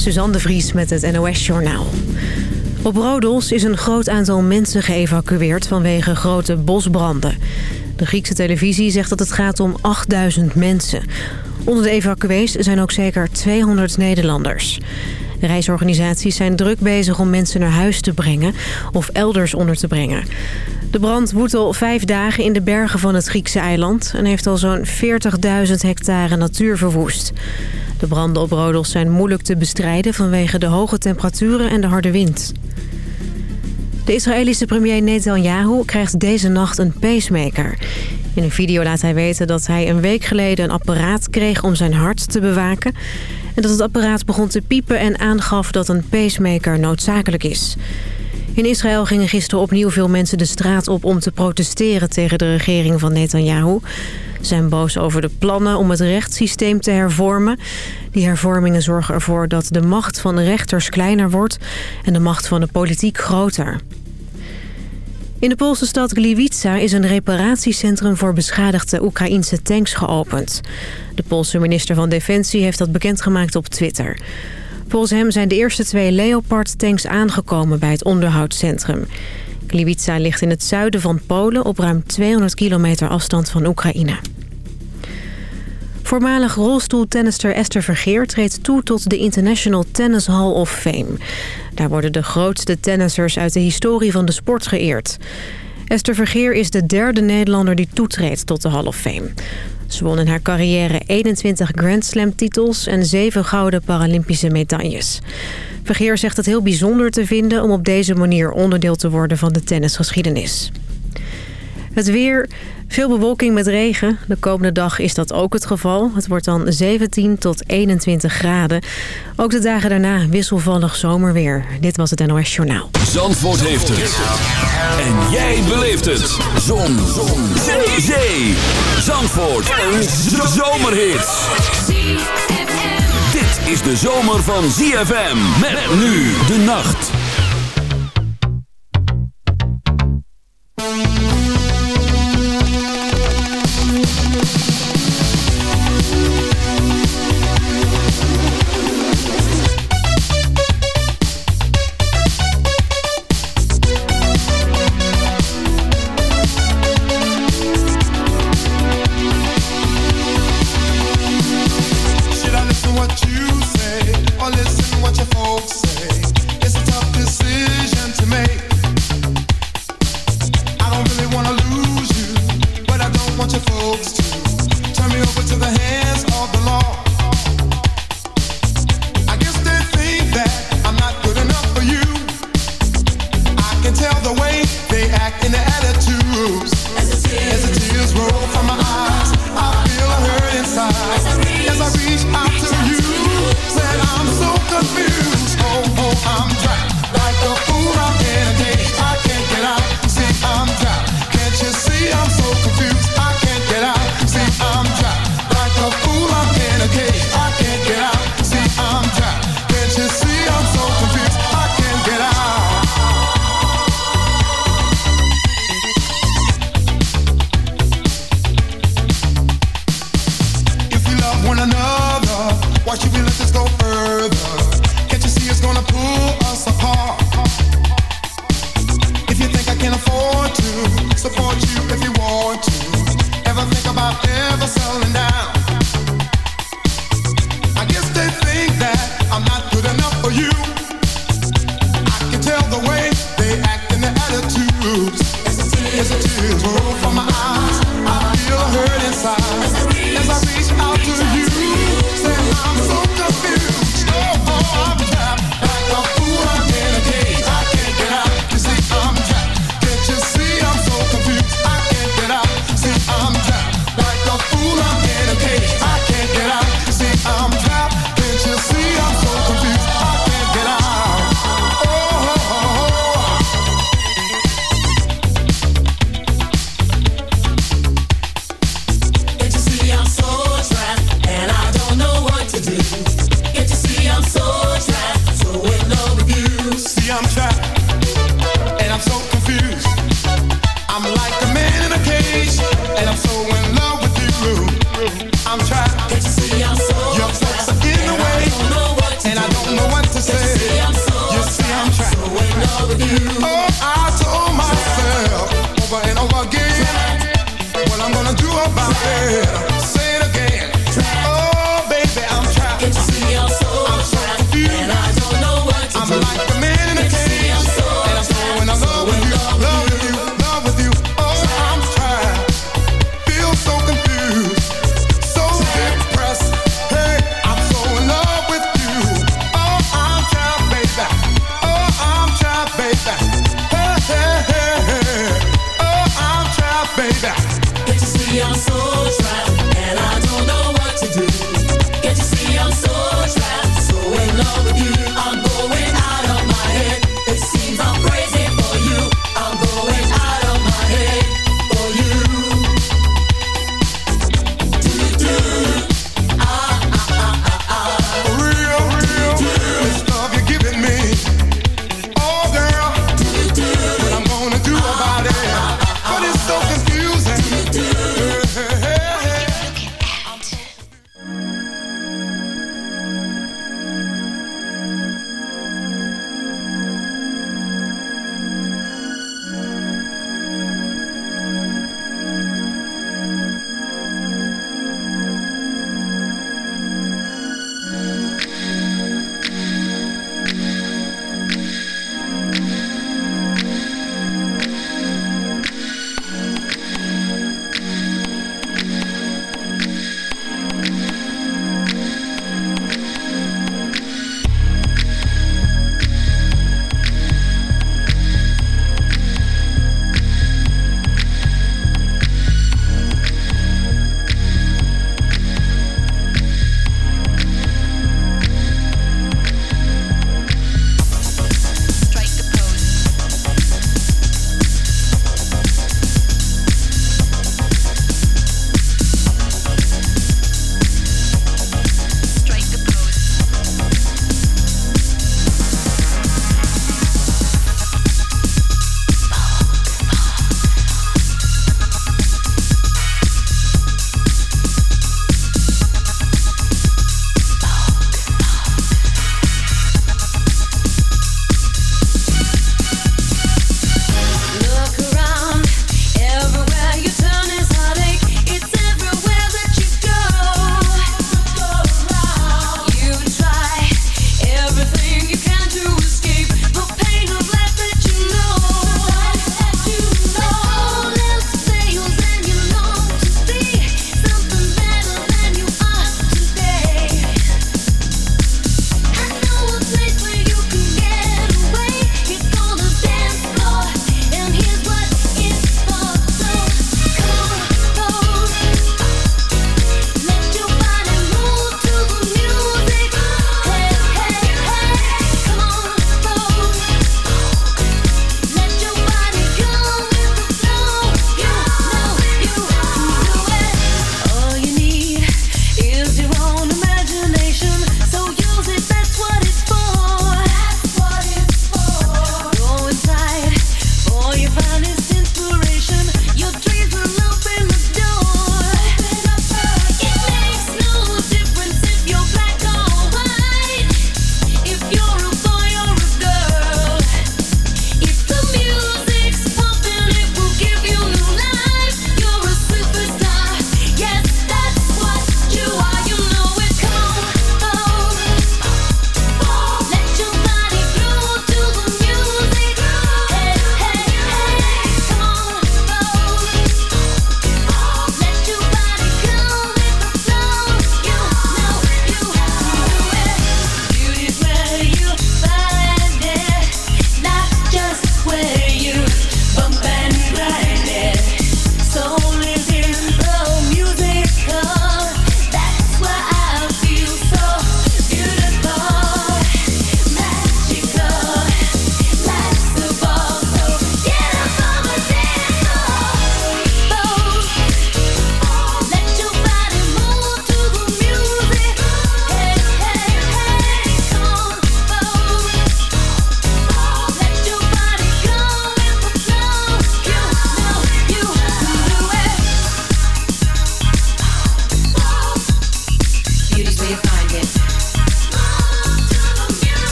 Suzanne de Vries met het NOS Journaal. Op Rodos is een groot aantal mensen geëvacueerd vanwege grote bosbranden. De Griekse televisie zegt dat het gaat om 8000 mensen. Onder de evacuees zijn ook zeker 200 Nederlanders. Reisorganisaties zijn druk bezig om mensen naar huis te brengen of elders onder te brengen. De brand woedt al vijf dagen in de bergen van het Griekse eiland... en heeft al zo'n 40.000 hectare natuur verwoest. De branden op Rodos zijn moeilijk te bestrijden vanwege de hoge temperaturen en de harde wind. De Israëlische premier Netanyahu krijgt deze nacht een pacemaker. In een video laat hij weten dat hij een week geleden een apparaat kreeg om zijn hart te bewaken... en dat het apparaat begon te piepen en aangaf dat een pacemaker noodzakelijk is... In Israël gingen gisteren opnieuw veel mensen de straat op om te protesteren tegen de regering van Netanyahu. Ze zijn boos over de plannen om het rechtssysteem te hervormen. Die hervormingen zorgen ervoor dat de macht van de rechters kleiner wordt en de macht van de politiek groter. In de Poolse stad Gliwice is een reparatiecentrum voor beschadigde Oekraïnse tanks geopend. De Poolse minister van Defensie heeft dat bekendgemaakt op Twitter. Volgens hem zijn de eerste twee Leopard-tanks aangekomen bij het onderhoudscentrum. Gliwice ligt in het zuiden van Polen op ruim 200 kilometer afstand van Oekraïne. Voormalig rolstoeltennister Esther Vergeer treedt toe tot de International Tennis Hall of Fame. Daar worden de grootste tennissers uit de historie van de sport geëerd. Esther Vergeer is de derde Nederlander die toetreedt tot de Hall of Fame. Ze won in haar carrière 21 Grand Slam titels en 7 gouden Paralympische medailles. Vergeer zegt het heel bijzonder te vinden om op deze manier onderdeel te worden van de tennisgeschiedenis. Het weer, veel bewolking met regen. De komende dag is dat ook het geval. Het wordt dan 17 tot 21 graden. Ook de dagen daarna wisselvallig zomerweer. Dit was het NOS Journaal. Zandvoort heeft het. En jij beleeft het. Zon. Zon. Zee. Zee. Zandvoort. Een zomerhit. Dit is de zomer van ZFM. Met nu de nacht. Support you, confiance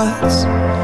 break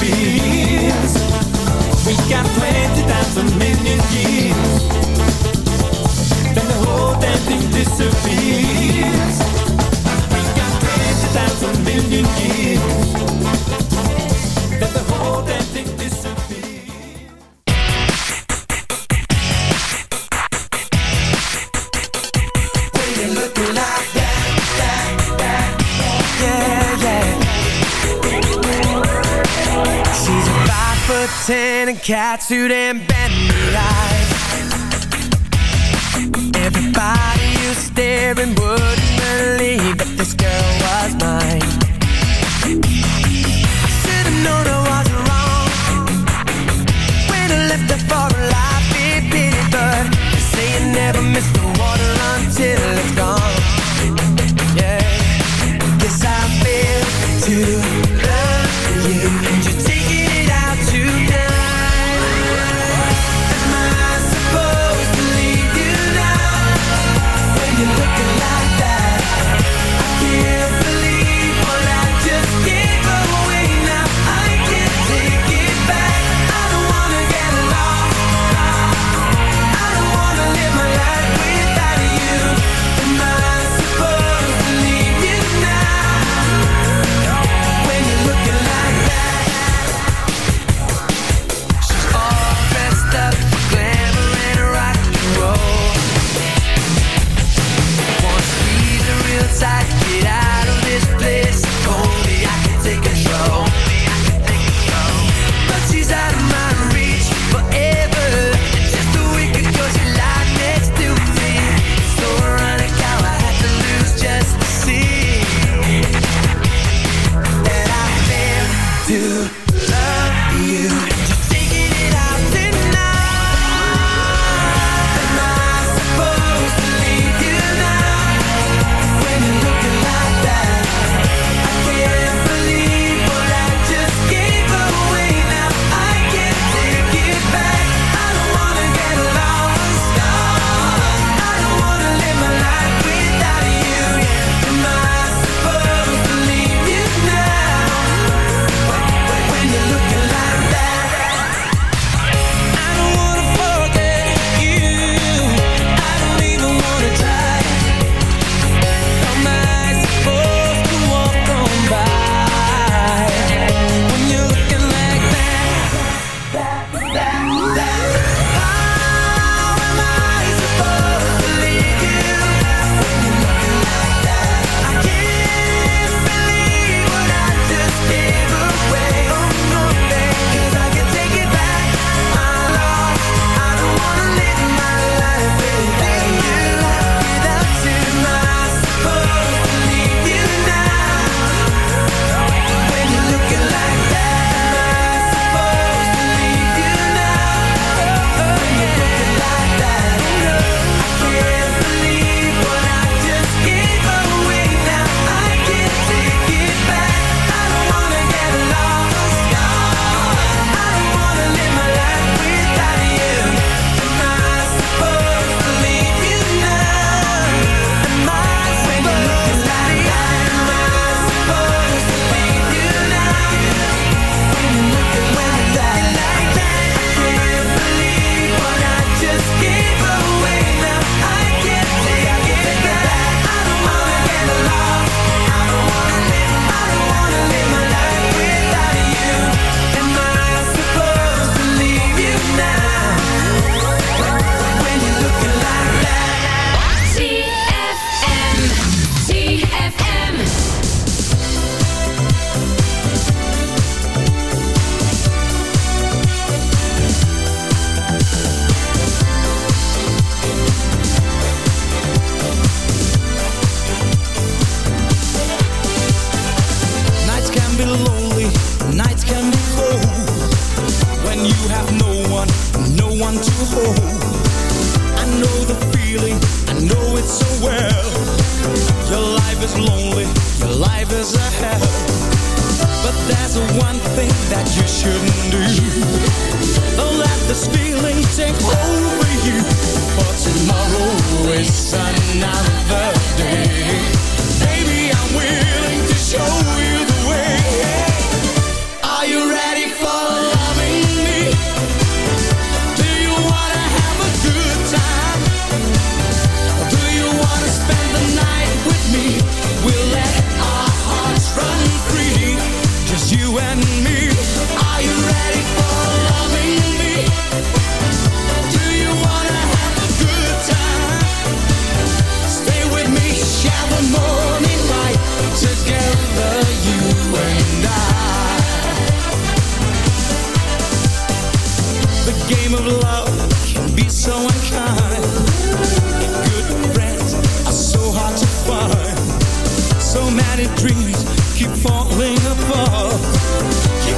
be. Catsuit and bendy eyes Everybody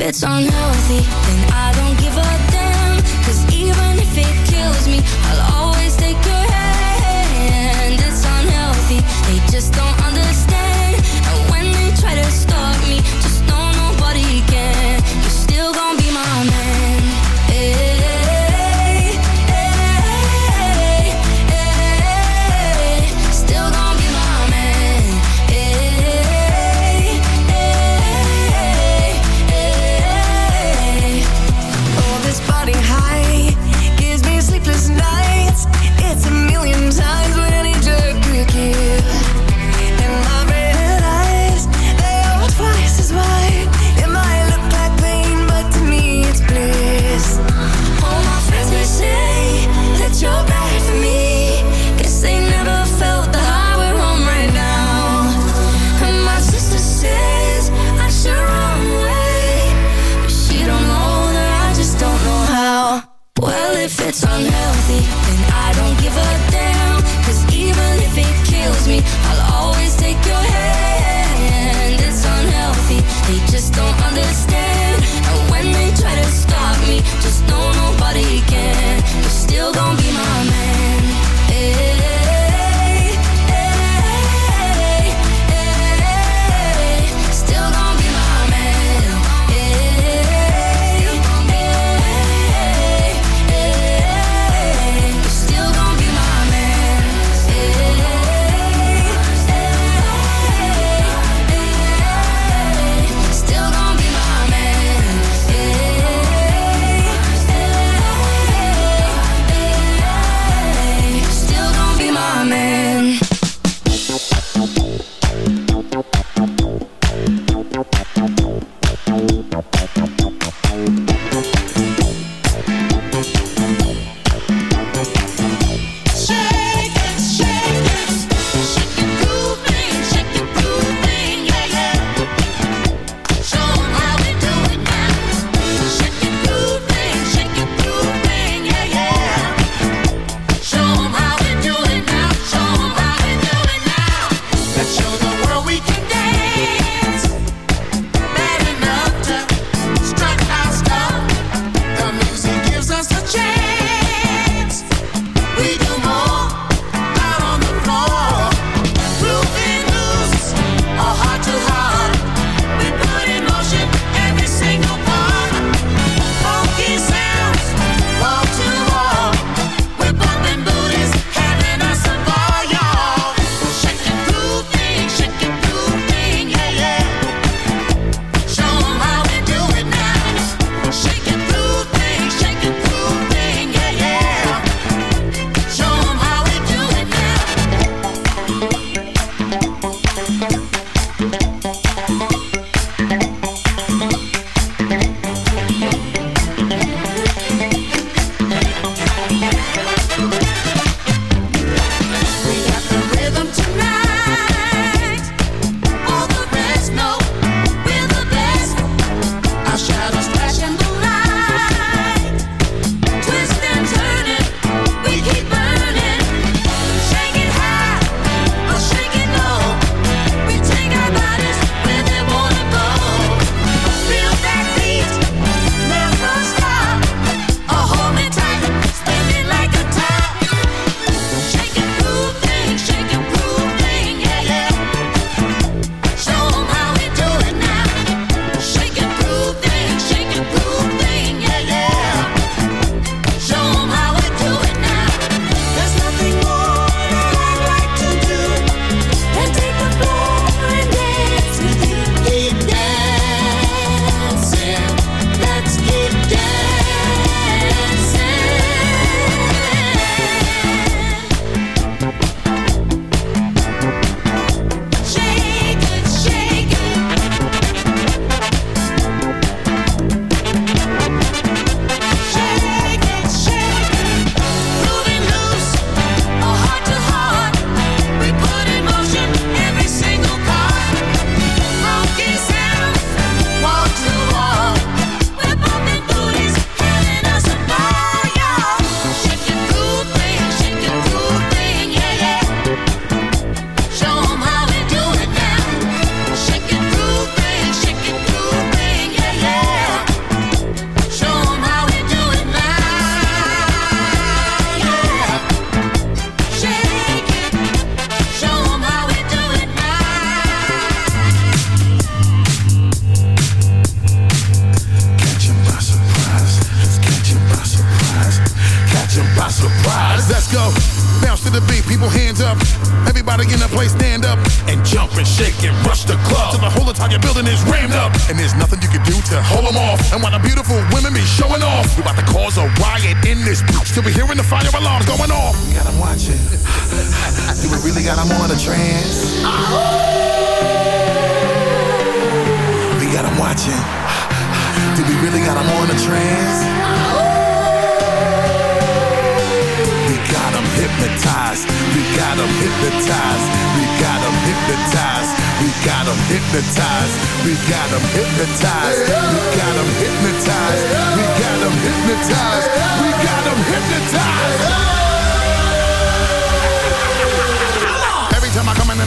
it's unhealthy. Do we really got them on a trance? We got them watching. Do we really got them on a trance? got them hypnotized. We got them hypnotized. We got them hypnotized. We got them hypnotized. We got them hypnotized. We got them hypnotized. We got them hypnotized. We got them hypnotized.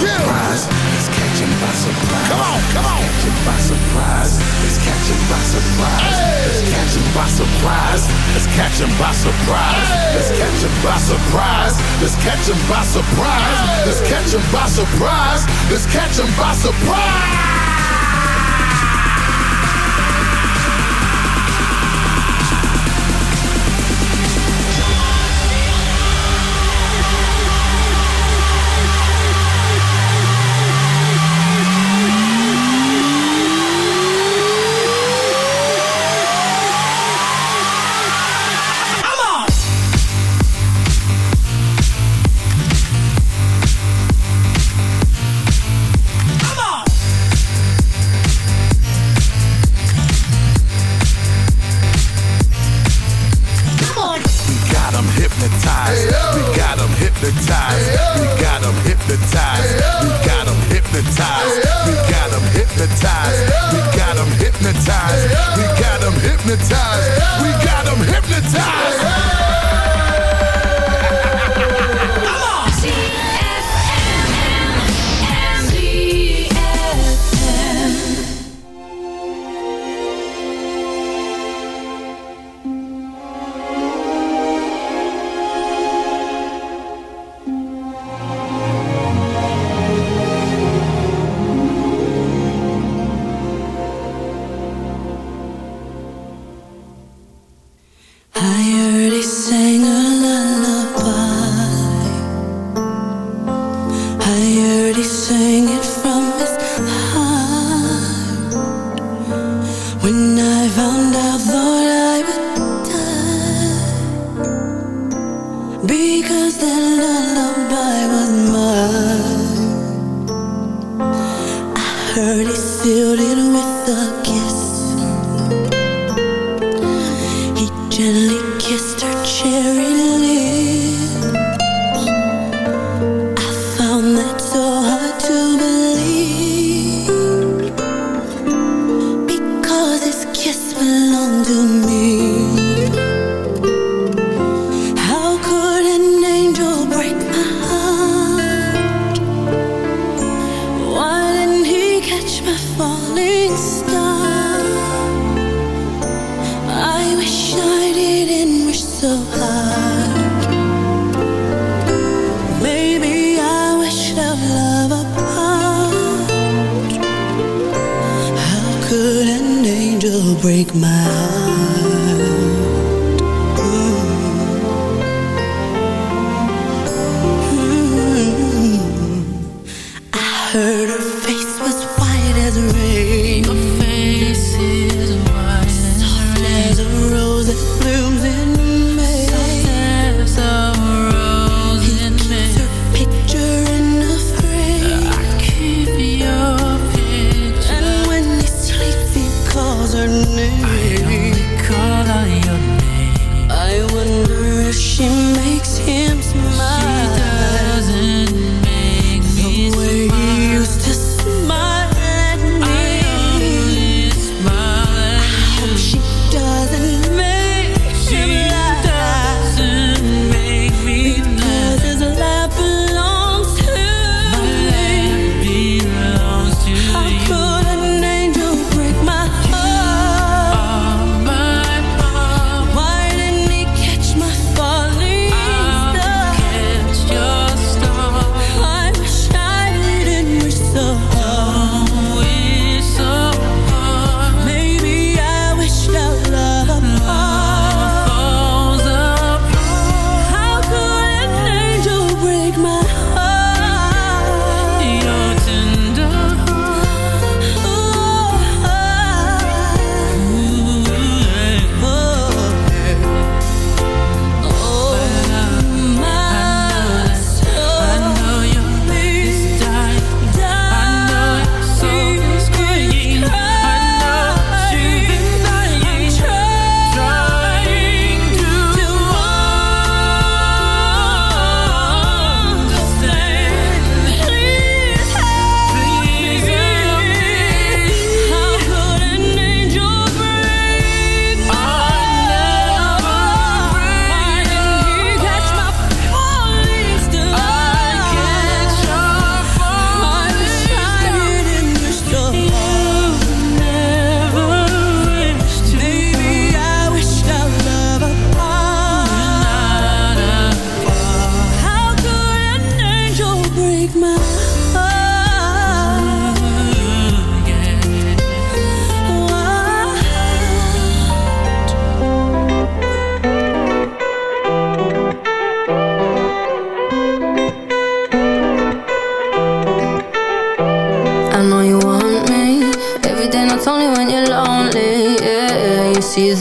Surprise. Let's catch him by surprise. Come on, come on. Let's catch him by surprise.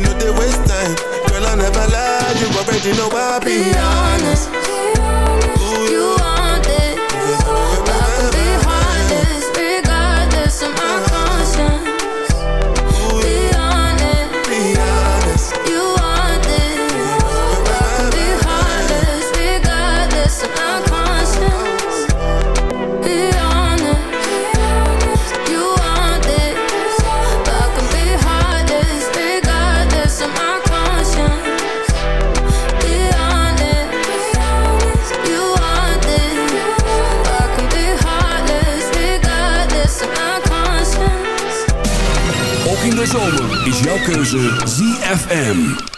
know they waste time. Girl, I never lie You already know I be Be ZFM.